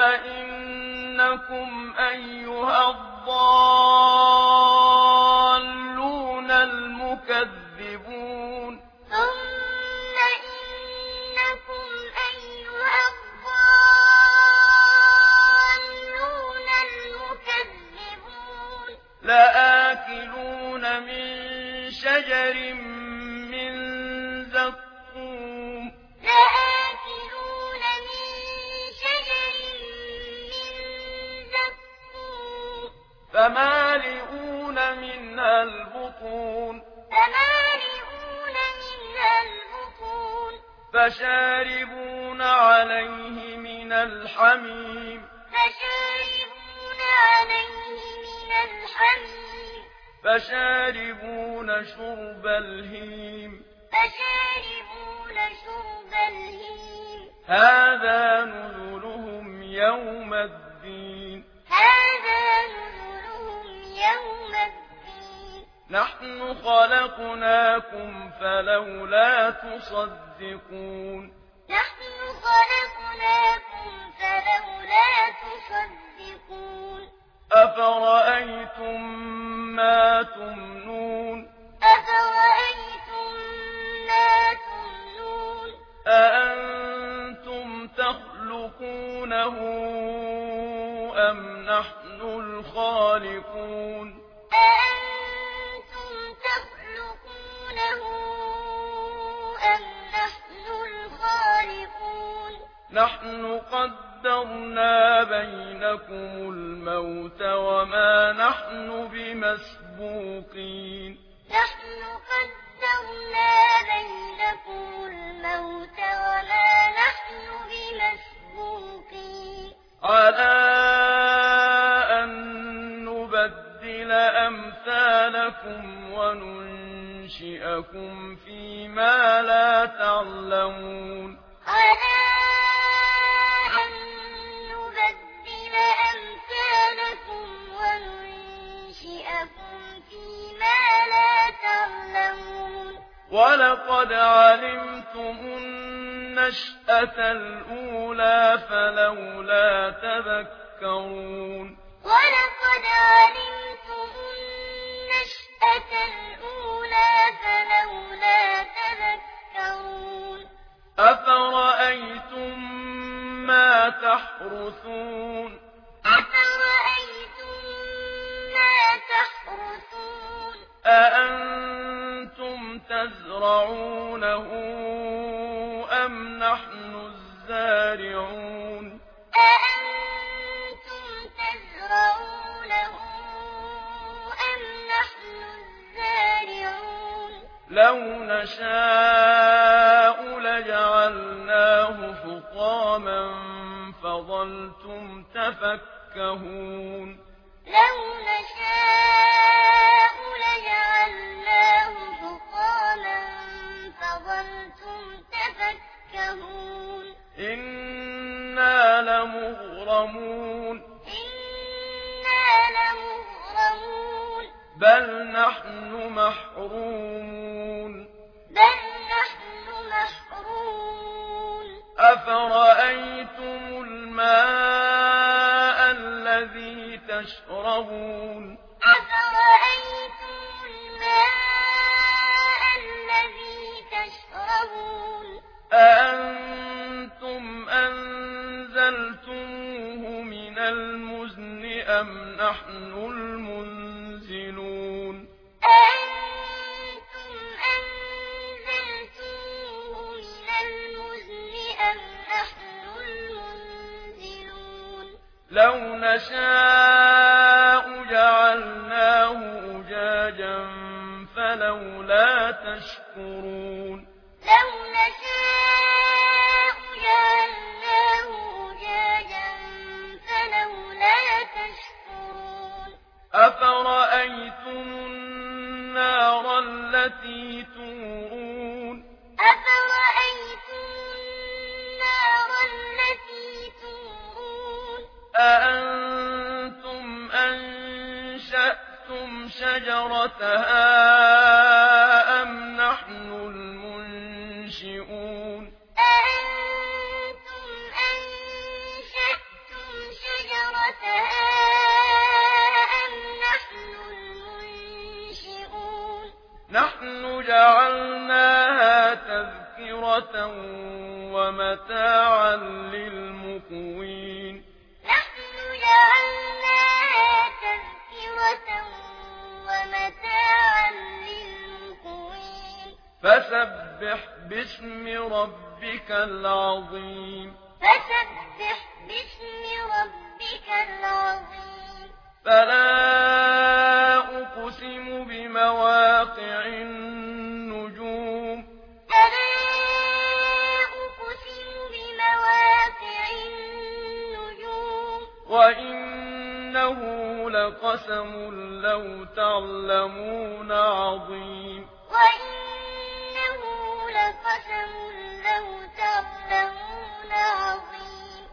اليوم إنكم أيها الضالون المكذبون ثم إنكم أيها الضالون المكذبون لآكلون من شجر من فمالئون من البطون. فمالئون من البطون. فشاربون عليه من الحميم. فشاربون عليه من الحميم. فشاربون شرب الهيم. فشاربون شرب الهيم. هذا نزلهم يوم الدين. هذا يوم الدين. نحن خلقناكم فلولا تصدقون. نحن خلقناكم فلولا تصدقون. أفرأيتم ما تمنون؟ أفرأيتم ما تمنون؟ أأنتم تخلقونه أم نحن نحن الخالقون أأنتم تخلقونه أم نحن الخالقون نحن قدرنا بينكم الموت وما نحن بمسبوقين نحن قدرنا بينكم الموت وما نحن بمسبوقين على أمثالكم وننشئكم لا تعلمون أمثالكم وننشئكم فيما لا تعلمون ولقد علمتم النشأة الأولى فلولا تذكرون ولقد علمتم الْأُولَى فَلَوْلَا تَذَكَّرُونَ أَفَرَأَيْتُم مَّا تَحْرُثُونَ أَفَرَأَيْتُم مَّا تَحْرُثُونَ أَأَنتُمْ تَزْرَعُونَهُ أَمْ نَحْنُ الزَّارِعُونَ أَأَنتُمْ لو نشاء لجعلناه فقاما فظلتم تفكهون. لو نشاء لجعلناه فقاما فظلتم تفكهون. إنا لمغرمون. إنا لمغرمون. بل نحن محرومون. بل نحن محرومون أفرأيتم الماء الذي تشربون؟ أفرأيتم الماء الذي تشربون؟ أأنتم أنزلتموه من المزن أم نحن نشاء جعلناه أجاجا فلولا تشكرون تَحْتَهَا أَمْ نَحْنُ الْمُنشِئُونَ أَأَنتُمْ أَنشَأْتُمْ شَجَرَتَهَا أَمْ نَحْنُ الْمُنشِئُونَ نَحْنُ جَعَلْنَاهَا تَذْكِرَةً وَمَتَاعًا لِّلْمُقْوِينَ فسبح باسم ربك العظيم فسبح باسم ربك العظيم فلا أقسم بمواقع النجوم فلا أقسم بمواقع النجوم وإنه لقسم لو تعلمون عظيم وإن قسم لو تعلمون عظيم